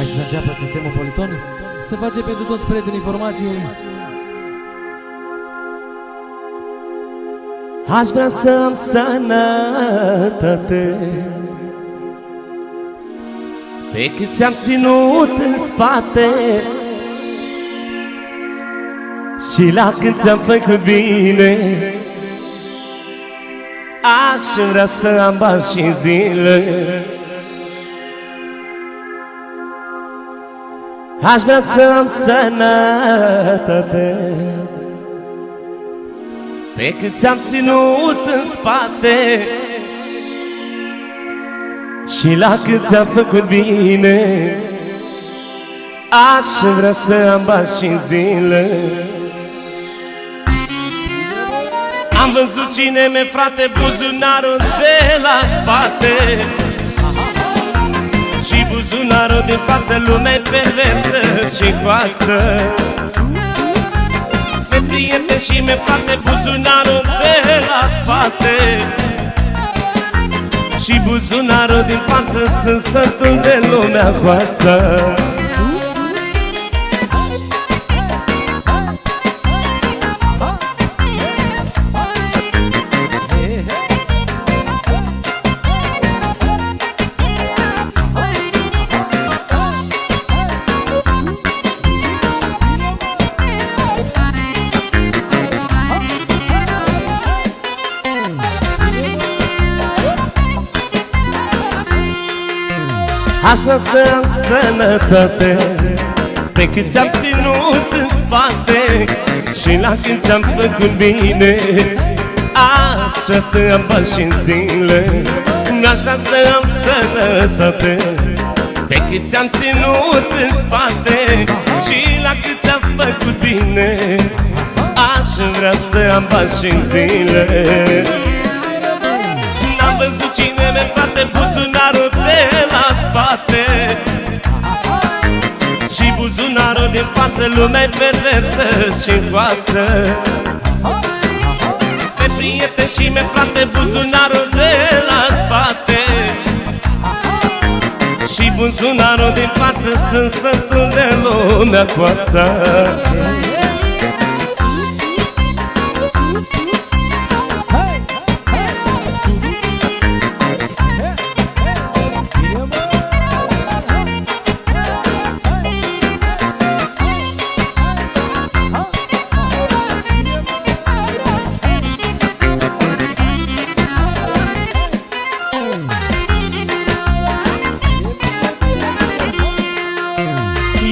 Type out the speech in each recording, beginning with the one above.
Hai să înceapă sistemul Politon? Se face pentru toți prietenii informației. Aș vrea să am sănătate Pe cât ți-am ținut în spate Și la când ți-am făcut bine Aș vrea să am bani și zile Aș vrea să am sănătate pe cât ți-am ținut în spate Și la cât ți-am făcut bine Aș vrea să am bani și în zile. Am văzut cine mi frate buzunarul de la spate Și buzunarul din față lume perversă și față. Pe prieten și mi frate buzunarul de la spate. Și buzunarul din față sunt sătul de lumea coață Aș vrea să am sănătate Pe cât ți-am ținut în spate Și la când ți-am făcut bine. Aș vrea să am bani și în zile Aș vrea să am sănătate Pe cât ți-am ținut în spate Și la cât ți-am făcut bine. Aș vrea să am bani și în zile. N-am văzut cine mi frate buzunarul de la spate. Și buzunarul din față lume perversă și în față Pe prieten și mi frate buzunarul de la spate. Și buzunarul din față sunt sătul de lumea coață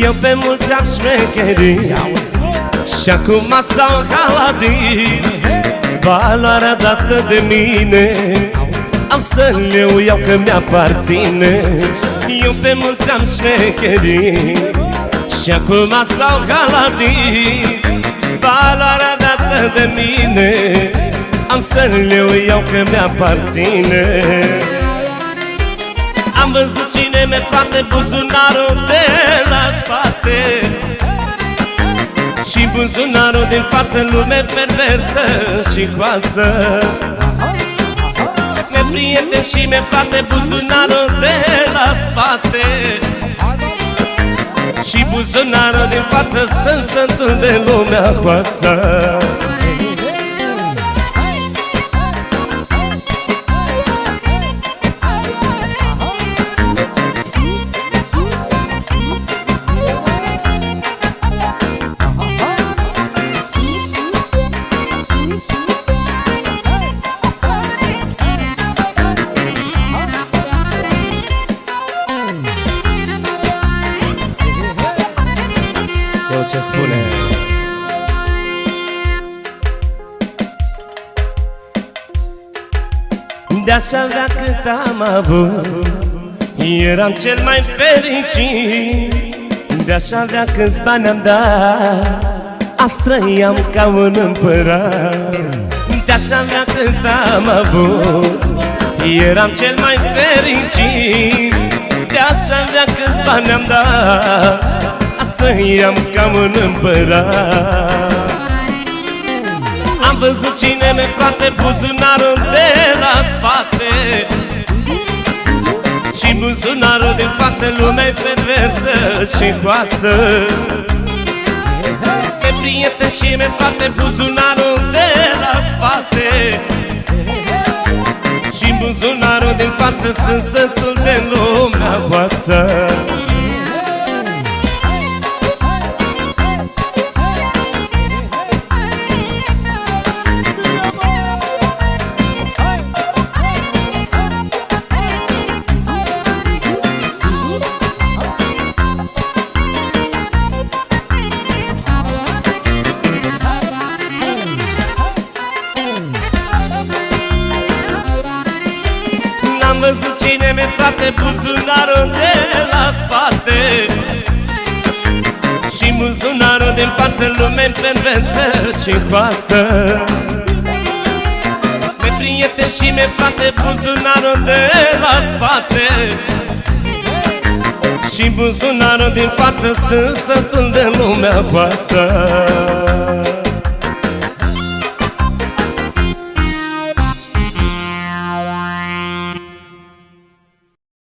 Eu pe mulți am șmecherii Și acum s-au haladit. Valoarea dată de mine. Am să le iau că mi-aparține. Eu pe mulți am șmecherii Și acum s-au haladit. Valoarea dată de mine. Am să le iau că mi-aparține. Am văzut cine mi frate buzunarul de buzunarul din față lume perversă și coasă Mi prieten și mi frate buzunarul de la spate. Și buzunarul din față sunt sătul de lumea coasă ce spune. De-aș avea cât am avut Eram cel mai fericit. De-aș avea câți bani am dat Azi trăiam ca un împărat. De-aș avea cât am avut Eram cel mai fericit. De-aș avea câți bani am dat Azi trăiam ca un împărat. Am văzut cine mi frate buzunarul de la spate. Și buzunarul din față lumea perversă și coață Pe prieteni și me fate buzunarul de la spate. Și buzunarul din față sunt sătul de lumea voastră văzut cine mi frate buzunarul de la spate? Și buzunarul din față lume în pervență și față. Me prieten și me frate buzunarul de la spate. Și buzunarul din față sunt sătul de lumea față